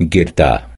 Girta